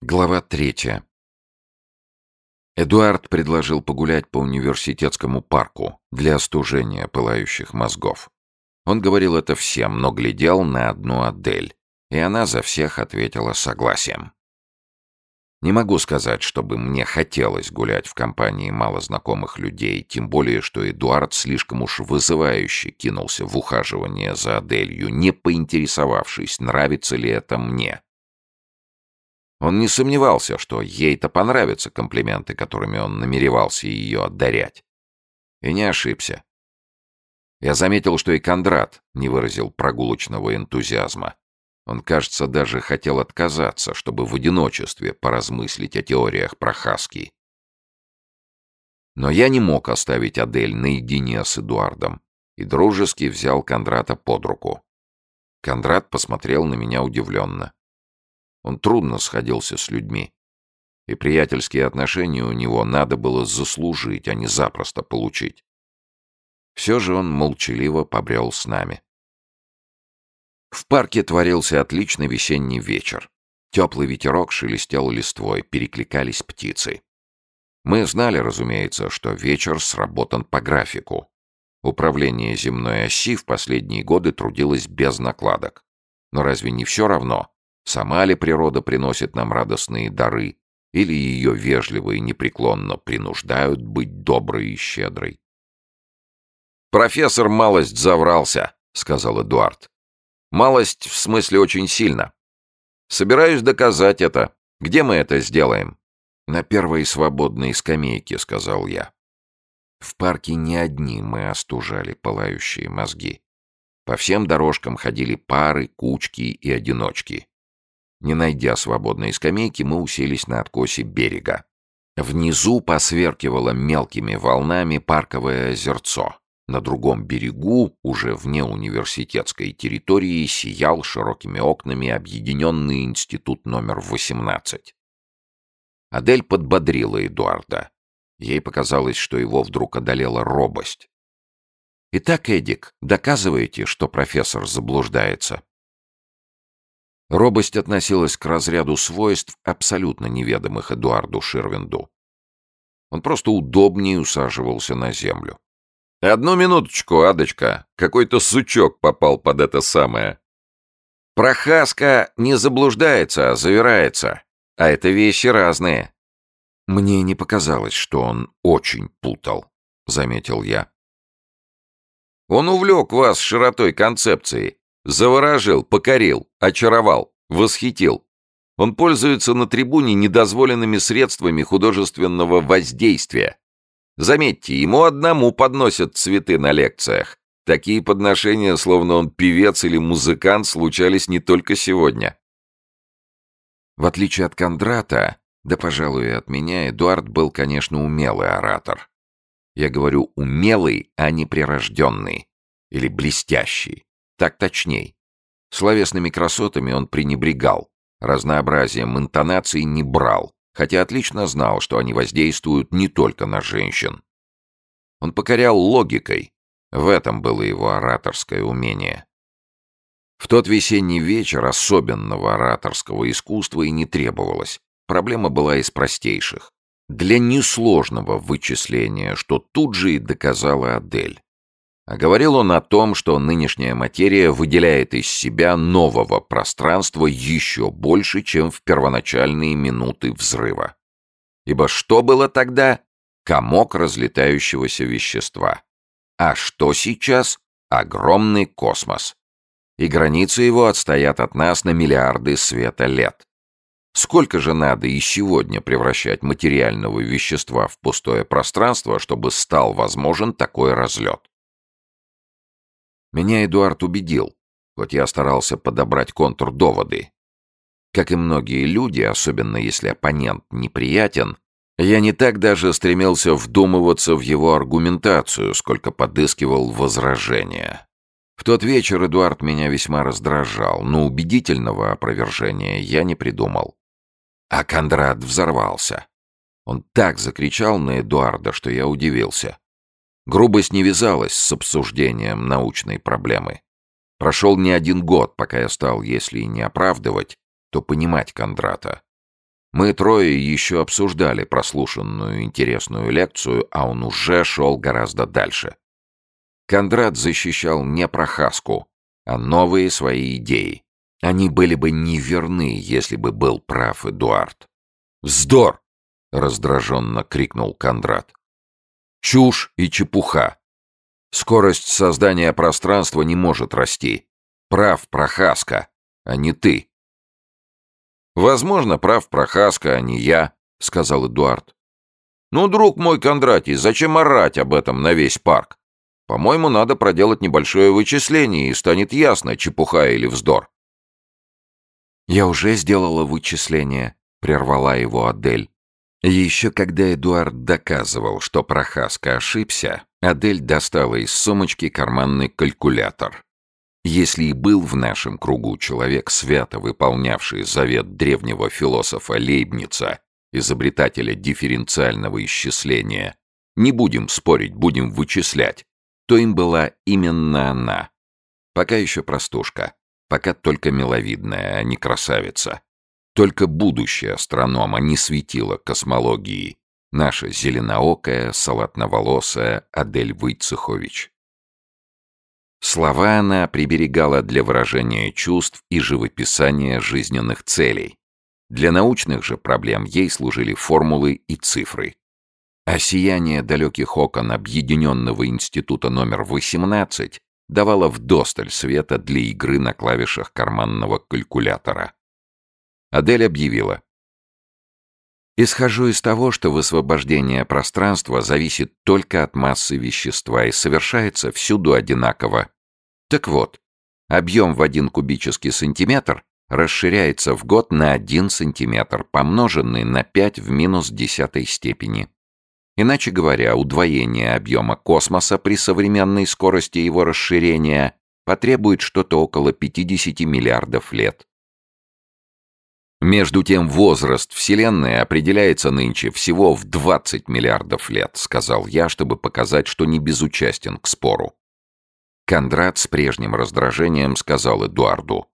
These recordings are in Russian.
Глава третья. Эдуард предложил погулять по университетскому парку для остужения пылающих мозгов. Он говорил это всем, но глядел на одну Адель, и она за всех ответила согласием. Не могу сказать, чтобы мне хотелось гулять в компании малознакомых людей, тем более, что Эдуард слишком уж вызывающе кинулся в ухаживание за Аделью, не поинтересовавшись, нравится ли это мне. Он не сомневался, что ей-то понравятся комплименты, которыми он намеревался ее одарять. И не ошибся. Я заметил, что и Кондрат не выразил прогулочного энтузиазма. Он, кажется, даже хотел отказаться, чтобы в одиночестве поразмыслить о теориях про Хаски. Но я не мог оставить Адель наедине с Эдуардом и дружески взял Кондрата под руку. Кондрат посмотрел на меня удивленно. Он трудно сходился с людьми. И приятельские отношения у него надо было заслужить, а не запросто получить. Все же он молчаливо побрел с нами. В парке творился отличный весенний вечер. Теплый ветерок шелестел листвой, перекликались птицы. Мы знали, разумеется, что вечер сработан по графику. Управление земной оси в последние годы трудилось без накладок. Но разве не все равно, Сама ли природа приносит нам радостные дары, или ее вежливо и непреклонно принуждают быть доброй и щедрой? «Профессор малость заврался», — сказал Эдуард. «Малость в смысле очень сильно. Собираюсь доказать это. Где мы это сделаем?» «На первой свободной скамейке», — сказал я. В парке не одни мы остужали пылающие мозги. По всем дорожкам ходили пары, кучки и одиночки. Не найдя свободной скамейки, мы уселись на откосе берега. Внизу посверкивало мелкими волнами парковое озерцо. На другом берегу, уже вне университетской территории, сиял широкими окнами объединенный институт номер 18. Адель подбодрила Эдуарда. Ей показалось, что его вдруг одолела робость. «Итак, Эдик, доказываете, что профессор заблуждается?» Робость относилась к разряду свойств, абсолютно неведомых Эдуарду Ширвинду. Он просто удобнее усаживался на землю. «Одну минуточку, Адочка. Какой-то сучок попал под это самое». «Прохаска не заблуждается, а завирается. А это вещи разные». «Мне не показалось, что он очень путал», — заметил я. «Он увлек вас широтой концепции. Заворожил, покорил, очаровал, восхитил. Он пользуется на трибуне недозволенными средствами художественного воздействия. Заметьте, ему одному подносят цветы на лекциях. Такие подношения, словно он певец или музыкант, случались не только сегодня. В отличие от Кондрата, да, пожалуй, и от меня, Эдуард был, конечно, умелый оратор. Я говорю умелый, а не прирожденный. Или блестящий. Так точней. Словесными красотами он пренебрегал, разнообразием интонаций не брал, хотя отлично знал, что они воздействуют не только на женщин. Он покорял логикой, в этом было его ораторское умение. В тот весенний вечер особенного ораторского искусства и не требовалось. Проблема была из простейших. Для несложного вычисления, что тут же и доказала Адель. А говорил он о том, что нынешняя материя выделяет из себя нового пространства еще больше, чем в первоначальные минуты взрыва. Ибо что было тогда? Комок разлетающегося вещества. А что сейчас? Огромный космос. И границы его отстоят от нас на миллиарды света лет. Сколько же надо и сегодня превращать материального вещества в пустое пространство, чтобы стал возможен такой разлет? Меня Эдуард убедил, хоть я старался подобрать контрдоводы. Как и многие люди, особенно если оппонент неприятен, я не так даже стремился вдумываться в его аргументацию, сколько подыскивал возражения. В тот вечер Эдуард меня весьма раздражал, но убедительного опровержения я не придумал. А Кондрат взорвался. Он так закричал на Эдуарда, что я удивился. Грубость не вязалась с обсуждением научной проблемы. Прошел не один год, пока я стал, если и не оправдывать, то понимать Кондрата. Мы трое еще обсуждали прослушанную интересную лекцию, а он уже шел гораздо дальше. Кондрат защищал не Прохаску, а новые свои идеи. Они были бы неверны, если бы был прав Эдуард. «Вздор!» — раздраженно крикнул Кондрат. «Чушь и чепуха. Скорость создания пространства не может расти. Прав Прохаска, а не ты». «Возможно, прав Прохаска, а не я», — сказал Эдуард. «Ну, друг мой Кондратий, зачем орать об этом на весь парк? По-моему, надо проделать небольшое вычисление, и станет ясно, чепуха или вздор». «Я уже сделала вычисление», — прервала его Адель. Еще когда Эдуард доказывал, что Прохаска ошибся, Адель достала из сумочки карманный калькулятор. Если и был в нашем кругу человек, свято выполнявший завет древнего философа Лейбница, изобретателя дифференциального исчисления, не будем спорить, будем вычислять, то им была именно она. Пока еще простушка, пока только миловидная, а не красавица. Только будущее астронома не светило космологии. Наша зеленоокая, салатноволосая Адель Войцехович. Слова она приберегала для выражения чувств и живописания жизненных целей. Для научных же проблем ей служили формулы и цифры. А сияние далеких окон Объединенного института номер 18 давало вдосталь света для игры на клавишах карманного калькулятора. Адель объявила. Исхожу из того, что высвобождение пространства зависит только от массы вещества и совершается всюду одинаково. Так вот, объем в один кубический сантиметр расширяется в год на 1 сантиметр, помноженный на 5 в минус десятой степени. Иначе говоря, удвоение объема космоса при современной скорости его расширения потребует что-то около 50 миллиардов лет. Между тем возраст Вселенной определяется нынче всего в 20 миллиардов лет, сказал я, чтобы показать, что не безучастен к спору. Кондрат с прежним раздражением сказал Эдуарду.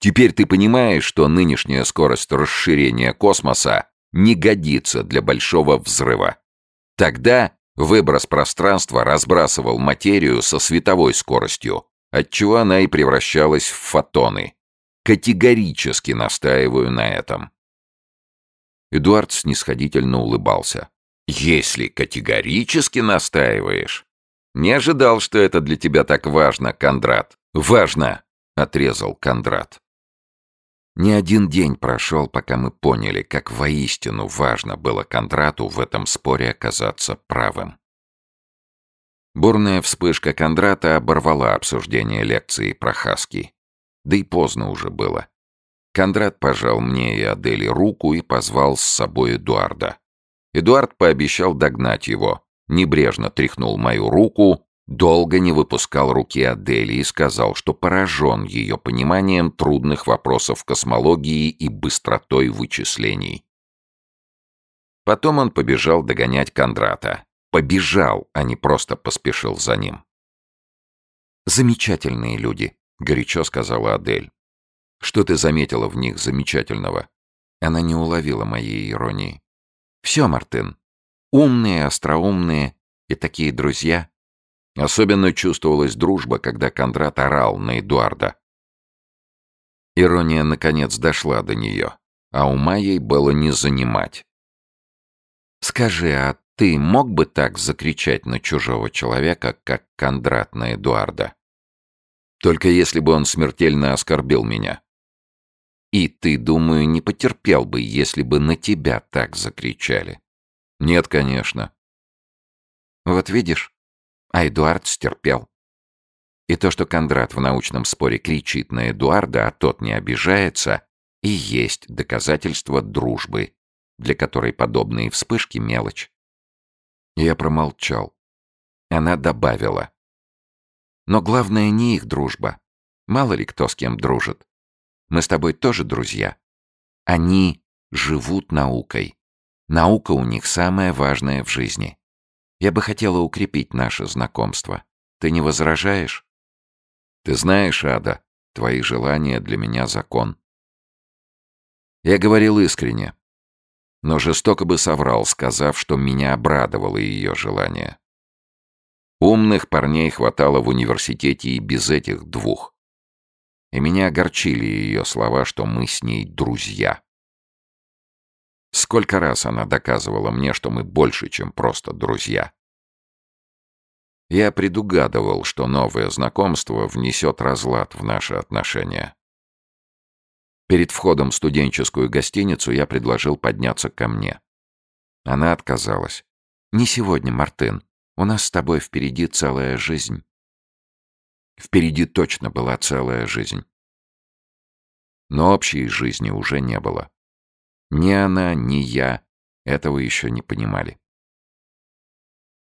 «Теперь ты понимаешь, что нынешняя скорость расширения космоса не годится для большого взрыва. Тогда выброс пространства разбрасывал материю со световой скоростью, отчего она и превращалась в фотоны. Категорически настаиваю на этом. Эдуард снисходительно улыбался. «Если категорически настаиваешь...» «Не ожидал, что это для тебя так важно, Кондрат». «Важно!» — отрезал Кондрат. Не один день прошел, пока мы поняли, как воистину важно было Кондрату в этом споре оказаться правым. Бурная вспышка Кондрата оборвала обсуждение лекции про Хаски. Да и поздно уже было. Кондрат пожал мне и Адели руку и позвал с собой Эдуарда. Эдуард пообещал догнать его, небрежно тряхнул мою руку, долго не выпускал руки Адели и сказал, что поражен ее пониманием трудных вопросов космологии и быстротой вычислений. Потом он побежал догонять Кондрата. Побежал, а не просто поспешил за ним. Замечательные люди. — горячо сказала Адель. «Что ты заметила в них замечательного?» Она не уловила моей иронии. «Все, Мартын. Умные, остроумные и такие друзья». Особенно чувствовалась дружба, когда Кондрат орал на Эдуарда. Ирония, наконец, дошла до нее, а ума ей было не занимать. «Скажи, а ты мог бы так закричать на чужого человека, как Кондрат на Эдуарда?» Только если бы он смертельно оскорбил меня. И ты, думаю, не потерпел бы, если бы на тебя так закричали. Нет, конечно. Вот видишь, а Эдуард стерпел. И то, что Кондрат в научном споре кричит на Эдуарда, а тот не обижается, и есть доказательство дружбы, для которой подобные вспышки — мелочь. Я промолчал. Она добавила. Но главное не их дружба. Мало ли кто с кем дружит. Мы с тобой тоже друзья. Они живут наукой. Наука у них самая важная в жизни. Я бы хотела укрепить наше знакомство. Ты не возражаешь? Ты знаешь, Ада, твои желания для меня закон. Я говорил искренне, но жестоко бы соврал, сказав, что меня обрадовало ее желание. Умных парней хватало в университете и без этих двух. И меня огорчили ее слова, что мы с ней друзья. Сколько раз она доказывала мне, что мы больше, чем просто друзья. Я предугадывал, что новое знакомство внесет разлад в наши отношения. Перед входом в студенческую гостиницу я предложил подняться ко мне. Она отказалась. «Не сегодня, Мартын. У нас с тобой впереди целая жизнь». Впереди точно была целая жизнь. Но общей жизни уже не было. Ни она, ни я этого еще не понимали.